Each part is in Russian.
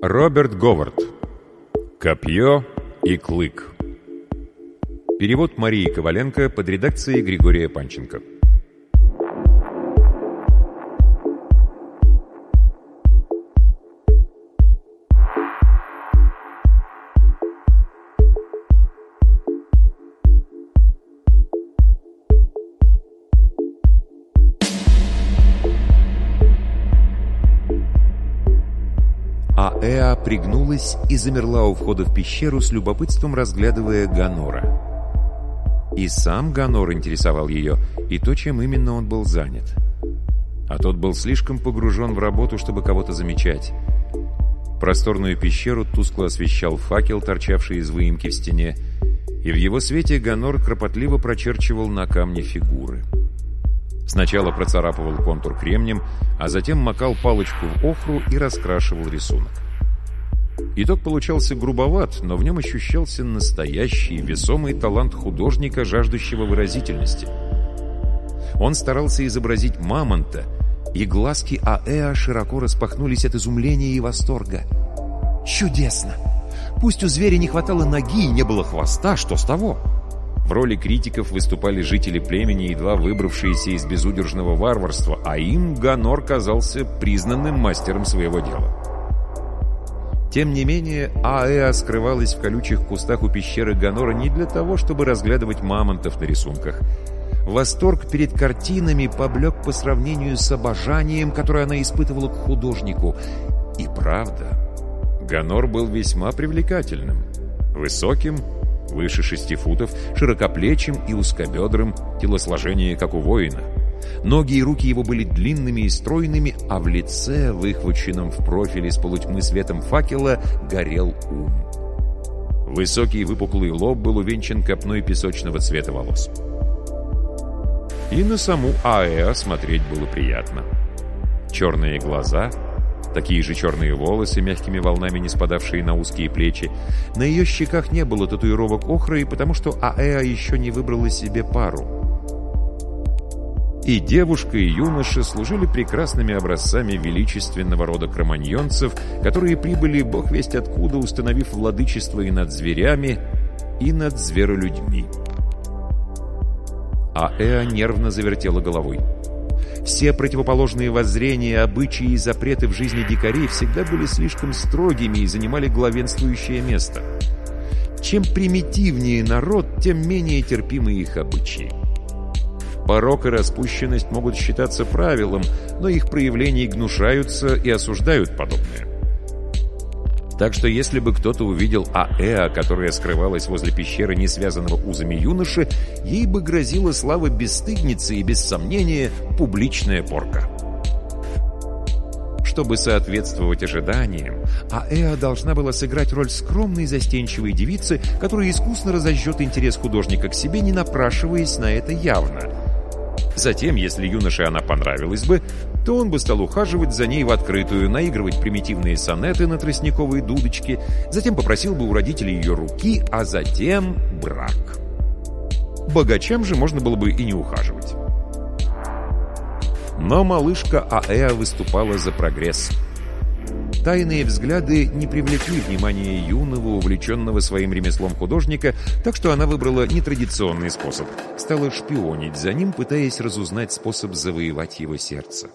Роберт Говард. Копье и клык. Перевод Марии Коваленко под редакцией Григория Панченко. Эа пригнулась и замерла у входа в пещеру с любопытством разглядывая Ганора. И сам Ганор интересовал ее, и то, чем именно он был занят. А тот был слишком погружен в работу, чтобы кого-то замечать. Просторную пещеру тускло освещал факел, торчавший из выемки в стене, и в его свете Ганор кропотливо прочерчивал на камне фигуры. Сначала процарапывал контур кремнем, а затем макал палочку в охру и раскрашивал рисунок. Итог получался грубоват, но в нем ощущался настоящий, весомый талант художника, жаждущего выразительности. Он старался изобразить мамонта, и глазки Аэа широко распахнулись от изумления и восторга. «Чудесно! Пусть у зверя не хватало ноги и не было хвоста, что с того?» В роли критиков выступали жители племени, едва выбравшиеся из безудержного варварства, а им Ганор казался признанным мастером своего дела. Тем не менее, Аэа скрывалась в колючих кустах у пещеры Ганора не для того, чтобы разглядывать мамонтов на рисунках. Восторг перед картинами поблек по сравнению с обожанием, которое она испытывала к художнику. И правда, Ганор был весьма привлекательным. Высоким, выше шести футов, широкоплечим и узкобедрым, телосложение как у воина. Ноги и руки его были длинными и стройными, а в лице, выхваченном в профиле с полутьмы светом факела, горел ум. Высокий выпуклый лоб был увенчан копной песочного цвета волос. И на саму Аэа смотреть было приятно. Черные глаза, такие же черные волосы, мягкими волнами не спадавшие на узкие плечи. На ее щеках не было татуировок охры, потому что Аэа еще не выбрала себе пару. И девушка, и юноша служили прекрасными образцами величественного рода кроманьонцев, которые прибыли, бог весть откуда, установив владычество и над зверями, и над зверолюдьми. А Эа нервно завертела головой. Все противоположные воззрения, обычаи и запреты в жизни дикарей всегда были слишком строгими и занимали главенствующее место. Чем примитивнее народ, тем менее терпимы их обычаи. Порок и распущенность могут считаться правилом, но их проявления гнушаются и осуждают подобное. Так что если бы кто-то увидел Аэа, которая скрывалась возле пещеры не связанного узами юноши, ей бы грозила слава бесстыдницы и, без сомнения, публичная порка. Чтобы соответствовать ожиданиям, Аэа должна была сыграть роль скромной застенчивой девицы, которая искусно разожжет интерес художника к себе, не напрашиваясь на это явно – Затем, если юноше она понравилась бы, то он бы стал ухаживать за ней в открытую, наигрывать примитивные сонеты на тростниковые дудочки, затем попросил бы у родителей ее руки, а затем брак. Богачам же можно было бы и не ухаживать. Но малышка Аэа выступала за прогресс – Тайные взгляды не привлекли внимания юного, увлеченного своим ремеслом художника, так что она выбрала нетрадиционный способ. Стала шпионить за ним, пытаясь разузнать способ завоевать его сердце.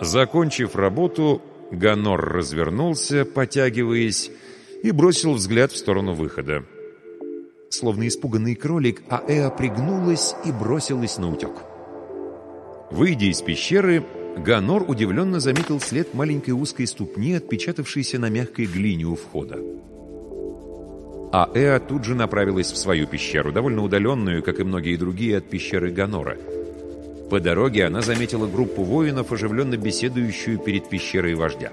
Закончив работу, Ганор развернулся, потягиваясь, и бросил взгляд в сторону выхода. Словно испуганный кролик, Аэа пригнулась и бросилась на утек. Выйдя из пещеры, Ганор удивленно заметил след маленькой узкой ступни, отпечатавшейся на мягкой глине у входа. А Эа тут же направилась в свою пещеру, довольно удаленную, как и многие другие, от пещеры Ганора. По дороге она заметила группу воинов, оживленно беседующую перед пещерой вождя.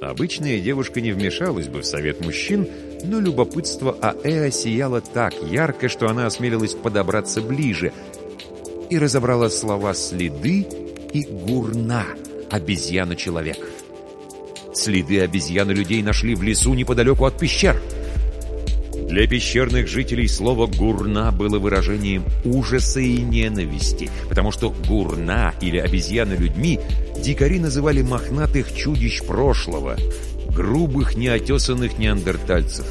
Обычная девушка не вмешалась бы в совет мужчин, но любопытство Аэа сияло так ярко, что она осмелилась подобраться ближе — и разобрала слова «следы» и «гурна» — обезьяна-человек. Следы обезьяны-людей нашли в лесу неподалеку от пещер. Для пещерных жителей слово «гурна» было выражением ужаса и ненависти, потому что гурна или обезьяны людьми дикари называли мохнатых чудищ прошлого, грубых неотесанных неандертальцев.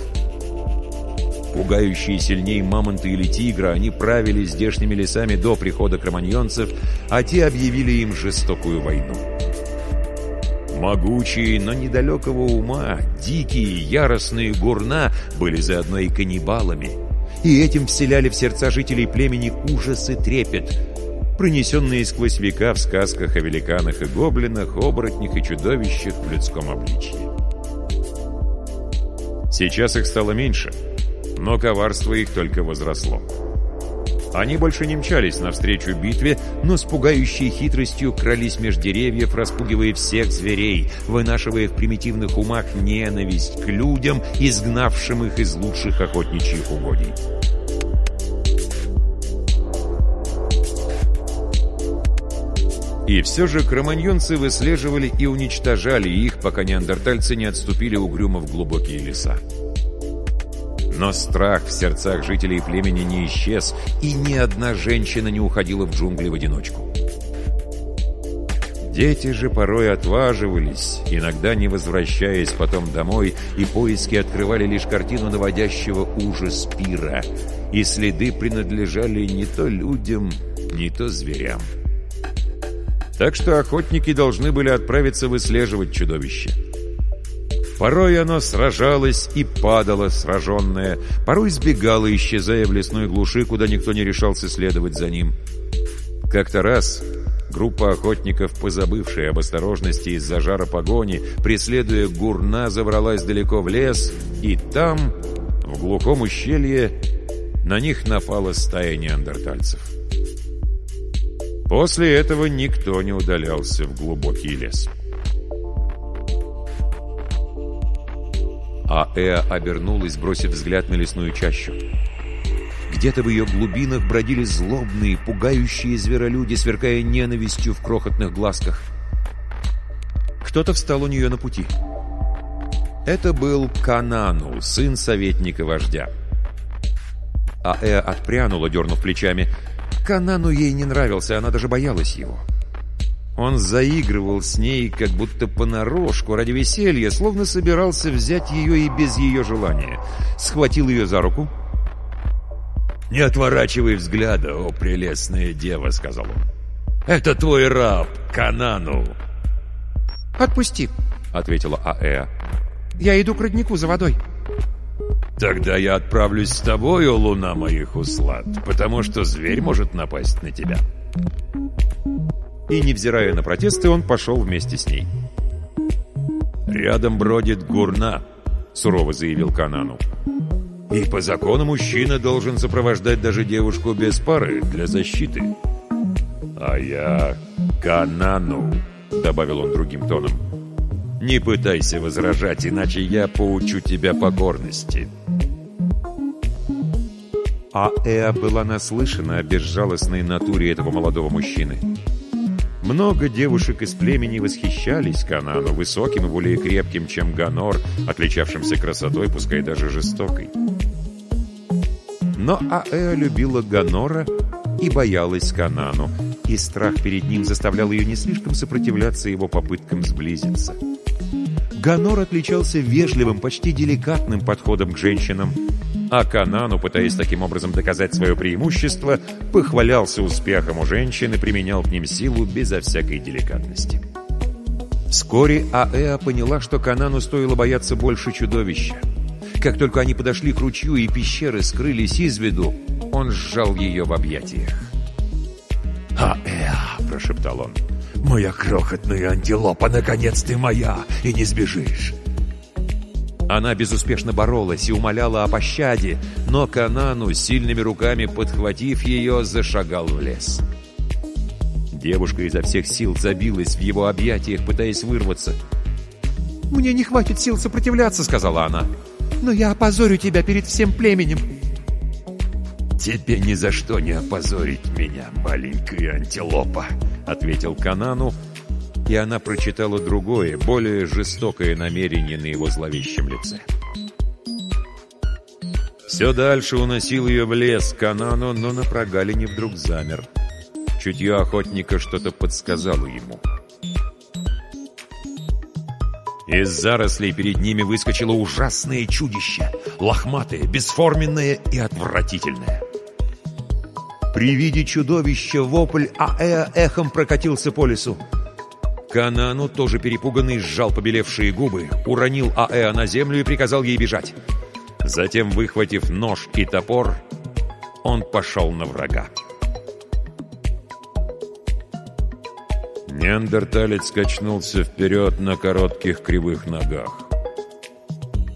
Пугающие сильней мамонта или тигра, они правили здешними лесами до прихода кроманьонцев, а те объявили им жестокую войну. Могучие, но недалекого ума, дикие, яростные гурна были заодно и каннибалами, и этим вселяли в сердца жителей племени ужас и трепет, пронесенные сквозь века в сказках о великанах и гоблинах, оборотнях и чудовищах в людском обличье. Сейчас их стало меньше, но коварство их только возросло. Они больше не мчались навстречу битве, но с пугающей хитростью крались меж деревьев, распугивая всех зверей, вынашивая в примитивных умах ненависть к людям, изгнавшим их из лучших охотничьих угодий. И все же кроманьонцы выслеживали и уничтожали их, пока неандертальцы не отступили угрюмо в глубокие леса. Но страх в сердцах жителей племени не исчез, и ни одна женщина не уходила в джунгли в одиночку. Дети же порой отваживались, иногда не возвращаясь потом домой, и поиски открывали лишь картину наводящего ужас пира, и следы принадлежали не то людям, не то зверям. Так что охотники должны были отправиться выслеживать чудовище. Порой оно сражалось и падало сраженное, порой сбегало, исчезая в лесной глуши, куда никто не решался следовать за ним. Как-то раз группа охотников, позабывшая об осторожности из-за жара погони, преследуя гурна, забралась далеко в лес, и там, в глухом ущелье, на них напала стая неандертальцев. После этого никто не удалялся в глубокий лес. А Эа обернулась, бросив взгляд на лесную чащу. Где-то в ее глубинах бродили злобные, пугающие зверолюди, сверкая ненавистью в крохотных глазках. Кто-то встал у нее на пути. Это был Канану, сын советника вождя. А Эа отпрянула, дернув плечами. Канану ей не нравился, она даже боялась его. Он заигрывал с ней, как будто понарошку, ради веселья, словно собирался взять ее и без ее желания. Схватил ее за руку. «Не отворачивай взгляда, о прелестная дева», — сказал он. «Это твой раб, Канану». «Отпусти», — ответила Аэа. «Я иду к роднику за водой». «Тогда я отправлюсь с тобой, о луна моих услад, потому что зверь может напасть на тебя» и, невзирая на протесты, он пошел вместе с ней. «Рядом бродит гурна», — сурово заявил Канану. «И по закону мужчина должен сопровождать даже девушку без пары для защиты». «А я Канану», — добавил он другим тоном. «Не пытайся возражать, иначе я поучу тебя покорности». А Эа была наслышана о безжалостной натуре этого молодого мужчины. Много девушек из племени восхищались Канану, высоким и более крепким, чем Ганор, отличавшимся красотой, пускай даже жестокой. Но Аэа любила Ганора и боялась Канану, и страх перед ним заставлял ее не слишком сопротивляться его попыткам сблизиться. Ганор отличался вежливым, почти деликатным подходом к женщинам, а Канану, пытаясь таким образом доказать свое преимущество, похвалялся успехом у женщин и применял к ним силу безо всякой деликатности. Вскоре Аэа поняла, что Канану стоило бояться больше чудовища. Как только они подошли к ручью и пещеры скрылись из виду, он сжал ее в объятиях. «Аэа!» — прошептал он. «Моя крохотная антилопа, наконец ты моя, и не сбежишь!» Она безуспешно боролась и умоляла о пощаде, но Канану, сильными руками подхватив ее, зашагал в лес. Девушка изо всех сил забилась в его объятиях, пытаясь вырваться. «Мне не хватит сил сопротивляться», — сказала она. «Но я опозорю тебя перед всем племенем». «Тебе ни за что не опозорить меня, маленькая антилопа», — ответил Канану, — и она прочитала другое, более жестокое намерение на его зловещем лице. Все дальше уносил ее в лес Канану, но на прогалине вдруг замер. Чутье охотника что-то подсказало ему. Из зарослей перед ними выскочило ужасное чудище, лохматое, бесформенное и отвратительное. При виде чудовища вопль Аэа эхом прокатился по лесу. Канану, тоже перепуганный, сжал побелевшие губы, уронил Аэа на землю и приказал ей бежать. Затем, выхватив нож и топор, он пошел на врага. Неандерталец качнулся вперед на коротких кривых ногах.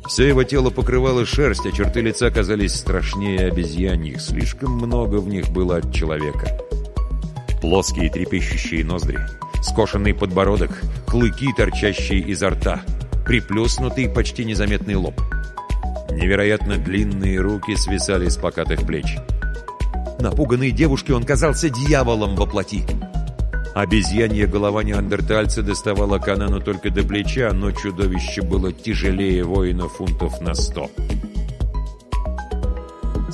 Все его тело покрывало шерсть, а черты лица казались страшнее обезьяньих. Слишком много в них было от человека. Плоские трепещущие ноздри, скошенный подбородок, клыки, торчащие изо рта, приплюснутый, почти незаметный лоб. Невероятно длинные руки свисали с покатых плеч. Напуганной девушке он казался дьяволом во плоти. Обезьянья голова неандертальца доставала Канану только до плеча, но чудовище было тяжелее воина фунтов на сто.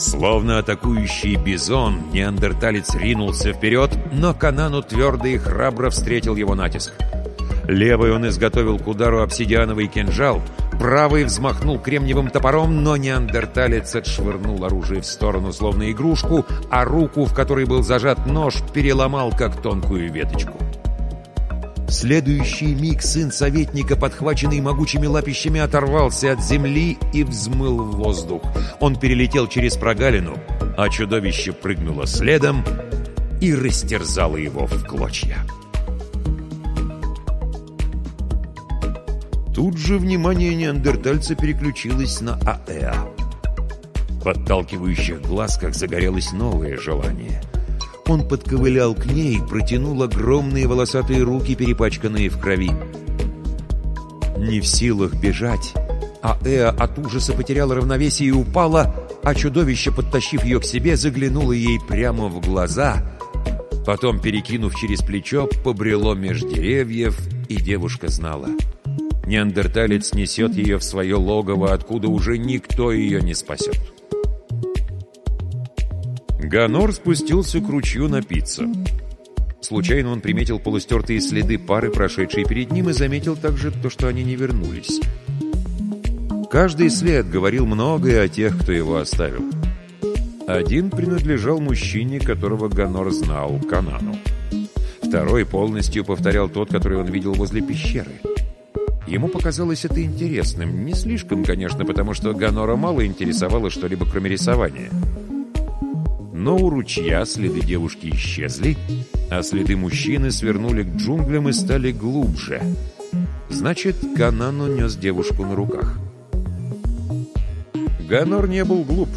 Словно атакующий бизон, неандерталец ринулся вперед, но Канану твердо и храбро встретил его натиск. Левый он изготовил к удару обсидиановый кинжал, правый взмахнул кремниевым топором, но неандерталец отшвырнул оружие в сторону, словно игрушку, а руку, в которой был зажат нож, переломал, как тонкую веточку. Следующий миг сын советника, подхваченный могучими лапищами, оторвался от земли и взмыл в воздух. Он перелетел через прогалину, а чудовище прыгнуло следом и растерзало его в клочья. Тут же внимание неандертальца переключилось на АЭА. В подталкивающих глазках загорелось новое желание. Он подковылял к ней, протянул огромные волосатые руки, перепачканные в крови. Не в силах бежать, АЭА от ужаса потеряла равновесие и упала, а чудовище, подтащив ее к себе, заглянуло ей прямо в глаза. Потом, перекинув через плечо, побрело меж деревьев, и девушка знала — неандерталец несет ее в свое логово, откуда уже никто ее не спасет. Ганор спустился к ручью напиться. Случайно он приметил полустертые следы пары, прошедшей перед ним, и заметил также то, что они не вернулись. Каждый след говорил многое о тех, кто его оставил. Один принадлежал мужчине, которого Ганор знал, Канану. Второй полностью повторял тот, который он видел возле пещеры. Ему показалось это интересным. Не слишком, конечно, потому что Ганора мало интересовало что-либо, кроме рисования. Но у ручья следы девушки исчезли, а следы мужчины свернули к джунглям и стали глубже. Значит, Канан унес девушку на руках. Ганор не был глуп.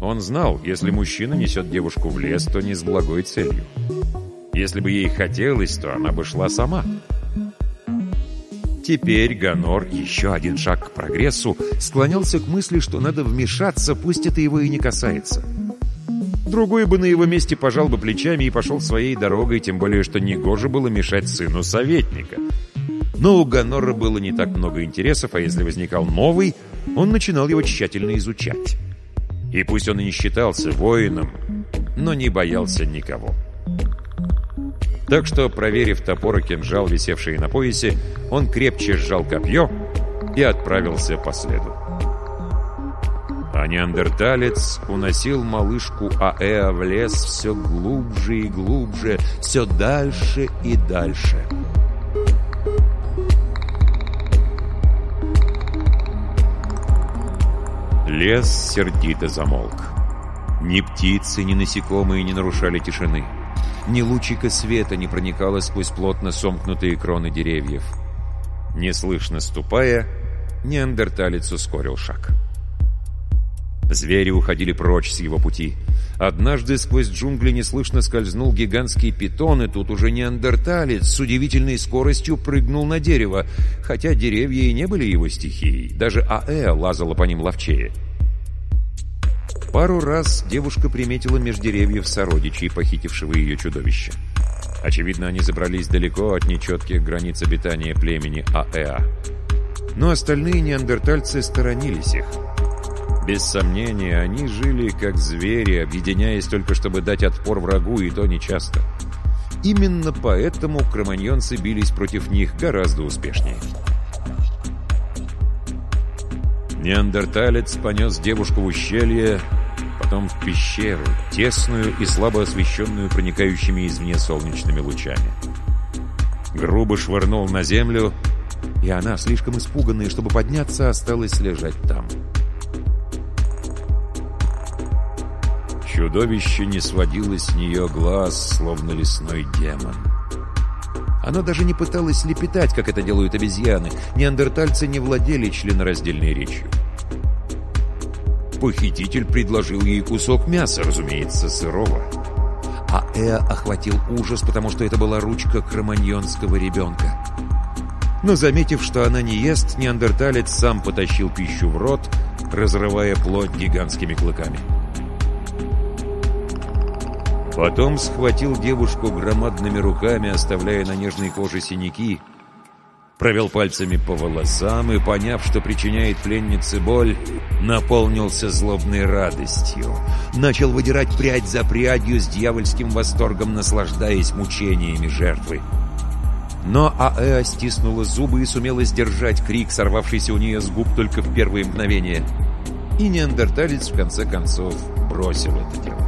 Он знал, если мужчина несет девушку в лес, то не с благой целью. Если бы ей хотелось, то она бы шла сама. — Теперь Ганор, еще один шаг к прогрессу, склонялся к мысли, что надо вмешаться, пусть это его и не касается. Другой бы на его месте пожал бы плечами и пошел своей дорогой, тем более, что негоже было мешать сыну советника. Но у Ганора было не так много интересов, а если возникал новый, он начинал его тщательно изучать. И пусть он и не считался воином, но не боялся никого. Так что, проверив топор и кинжал, висевшие на поясе, он крепче сжал копье и отправился по следу. А неандерталец уносил малышку Аэа в лес все глубже и глубже, все дальше и дальше. Лес сердито замолк. Ни птицы, ни насекомые не нарушали тишины. Ни лучика света не проникало сквозь плотно сомкнутые кроны деревьев. Неслышно ступая, неандерталец ускорил шаг. Звери уходили прочь с его пути. Однажды сквозь джунгли неслышно скользнул гигантский питон, и тут уже неандерталец с удивительной скоростью прыгнул на дерево, хотя деревья и не были его стихией, даже АЭ лазала по ним ловчее. Пару раз девушка приметила меж деревьев сородичей, похитившего ее чудовище. Очевидно, они забрались далеко от нечетких границ обитания племени АЭА. Но остальные неандертальцы сторонились их. Без сомнения, они жили как звери, объединяясь только чтобы дать отпор врагу, и то нечасто. Именно поэтому кроманьонцы бились против них гораздо успешнее. Неандерталец понес девушку в ущелье, потом в пещеру, тесную и слабо освещенную проникающими извне солнечными лучами. Грубо швырнул на землю, и она, слишком испуганная, чтобы подняться, осталась лежать там. Чудовище не сводило с нее глаз, словно лесной демон. Оно даже не пыталось лепетать, как это делают обезьяны. Неандертальцы не владели членораздельной речью. Похититель предложил ей кусок мяса, разумеется, сырого. А Эа охватил ужас, потому что это была ручка кроманьонского ребенка. Но заметив, что она не ест, неандерталец сам потащил пищу в рот, разрывая плоть гигантскими клыками. Потом схватил девушку громадными руками, оставляя на нежной коже синяки, провел пальцами по волосам и, поняв, что причиняет пленнице боль, наполнился злобной радостью. Начал выдирать прядь за прядью с дьявольским восторгом, наслаждаясь мучениями жертвы. Но Аэа стиснула зубы и сумела сдержать крик, сорвавшийся у нее с губ только в первые мгновения. И неандерталец, в конце концов, бросил это дело.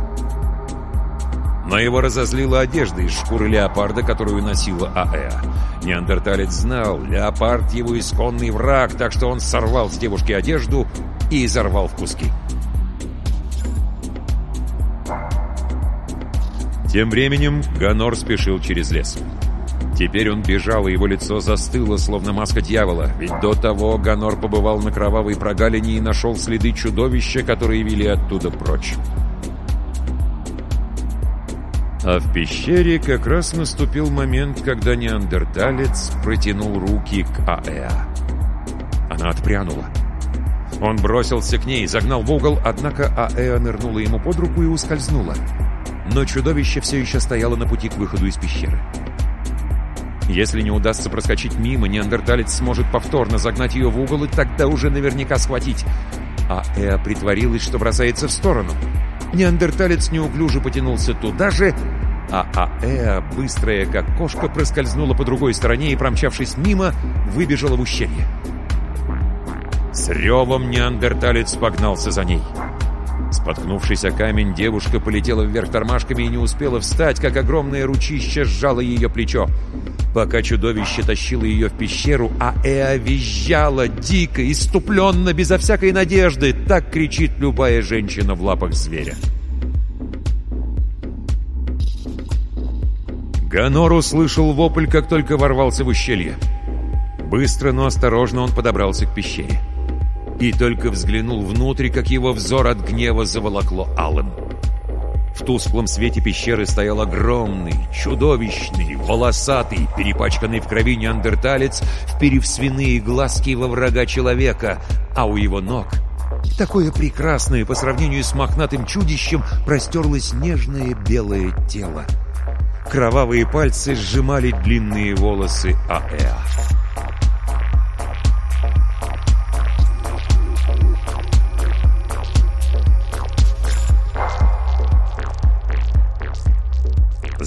Но его разозлила одежда из шкуры леопарда, которую носила Аэа. Неандерталец знал, леопард его исконный враг, так что он сорвал с девушки одежду и изорвал в куски. Тем временем Ганор спешил через лес. Теперь он бежал, и его лицо застыло, словно маска дьявола, ведь до того Ганор побывал на кровавой прогалине и нашел следы чудовища, которые вели оттуда прочь. А в пещере как раз наступил момент, когда неандерталец протянул руки к Аэа. Она отпрянула. Он бросился к ней, загнал в угол, однако Аэа нырнула ему под руку и ускользнула. Но чудовище все еще стояло на пути к выходу из пещеры. Если не удастся проскочить мимо, неандерталец сможет повторно загнать ее в угол и тогда уже наверняка схватить. А Эа притворилась, что бросается в сторону. Неандерталец неуклюже потянулся туда же, а Аэа, быстрая как кошка, проскользнула по другой стороне и, промчавшись мимо, выбежала в ущелье. С ревом неандерталец погнался за ней. Споткнувшись о камень, девушка полетела вверх тормашками и не успела встать, как огромное ручище сжало ее плечо. Пока чудовище тащило ее в пещеру, а Эа визжала дико, иступленно, безо всякой надежды. Так кричит любая женщина в лапах зверя. Ганор услышал вопль, как только ворвался в ущелье. Быстро, но осторожно он подобрался к пещере. И только взглянул внутрь, как его взор от гнева заволокло алым. В тусклом свете пещеры стоял огромный, чудовищный, волосатый, перепачканный в крови неандерталец, вперев свиные глазки во врага человека, а у его ног Такое прекрасное по сравнению с мохнатым чудищем простерлось нежное белое тело. Кровавые пальцы сжимали длинные волосы Аэа.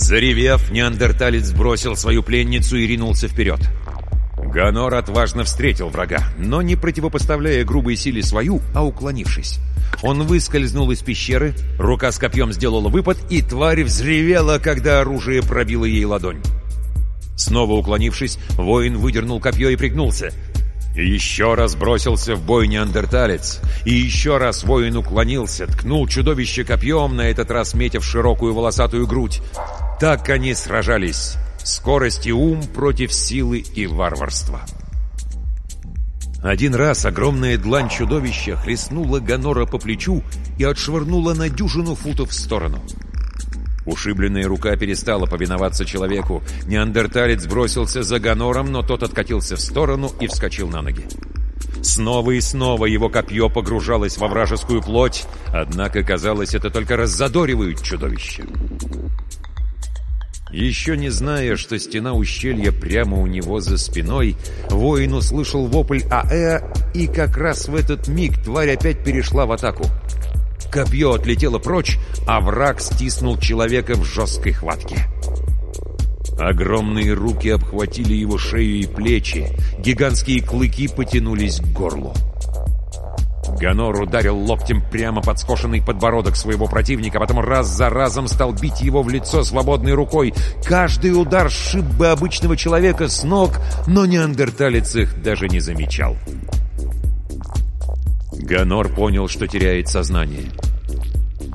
Заревев, неандерталец бросил свою пленницу и ринулся вперед. Ганор отважно встретил врага, но не противопоставляя грубой силе свою, а уклонившись. Он выскользнул из пещеры, рука с копьем сделала выпад, и тварь взревела, когда оружие пробило ей ладонь. Снова уклонившись, воин выдернул копье и пригнулся. И еще раз бросился в бой неандерталец. И еще раз воин уклонился, ткнул чудовище копьем, на этот раз метя в широкую волосатую грудь. Так они сражались. Скорость и ум против силы и варварства. Один раз огромная длань чудовища хлестнула Ганора по плечу и отшвырнула на дюжину футов в сторону. Ушибленная рука перестала повиноваться человеку. Неандерталец бросился за Ганором, но тот откатился в сторону и вскочил на ноги. Снова и снова его копье погружалось во вражескую плоть, однако, казалось, это только раззадоривает чудовище. Еще не зная, что стена ущелья прямо у него за спиной, воин услышал вопль АЭ, и как раз в этот миг тварь опять перешла в атаку. Копье отлетело прочь, а враг стиснул человека в жесткой хватке. Огромные руки обхватили его шею и плечи, гигантские клыки потянулись к горлу. Ганор ударил локтем прямо под скошенный подбородок своего противника, потом раз за разом стал бить его в лицо свободной рукой. Каждый удар сшиб бы обычного человека с ног, но неандерталец их даже не замечал. Ганор понял, что теряет сознание.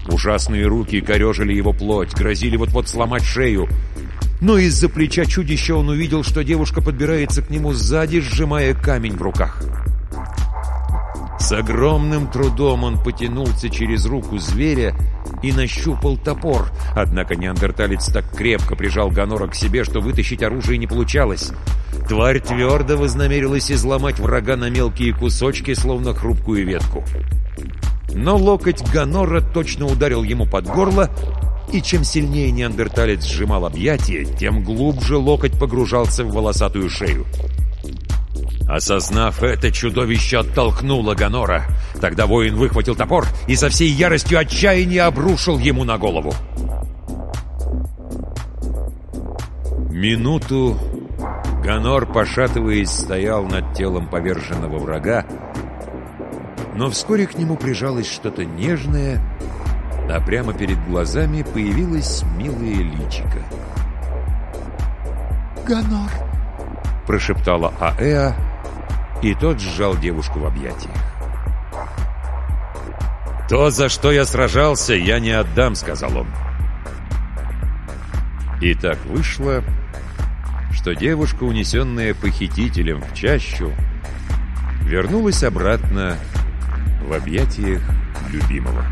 Ужасные руки корежили его плоть, грозили вот-вот сломать шею. Но из-за плеча чудища он увидел, что девушка подбирается к нему сзади, сжимая камень в руках. С огромным трудом он потянулся через руку зверя и нащупал топор. Однако неандерталец так крепко прижал Ганора к себе, что вытащить оружие не получалось. Тварь твердо вознамерилась изломать врага на мелкие кусочки, словно хрупкую ветку. Но локоть Ганора точно ударил ему под горло, и чем сильнее неандерталец сжимал объятия, тем глубже локоть погружался в волосатую шею. Осознав это, чудовище оттолкнуло Ганора. Тогда воин выхватил топор и со всей яростью отчаяния обрушил ему на голову. Минуту Ганор, пошатываясь, стоял над телом поверженного врага, но вскоре к нему прижалось что-то нежное, а прямо перед глазами появилось милое личико. «Ганор!» — прошептала Аэа, и тот сжал девушку в объятиях. «То, за что я сражался, я не отдам», — сказал он. И так вышло, что девушка, унесенная похитителем в чащу, вернулась обратно в объятиях любимого.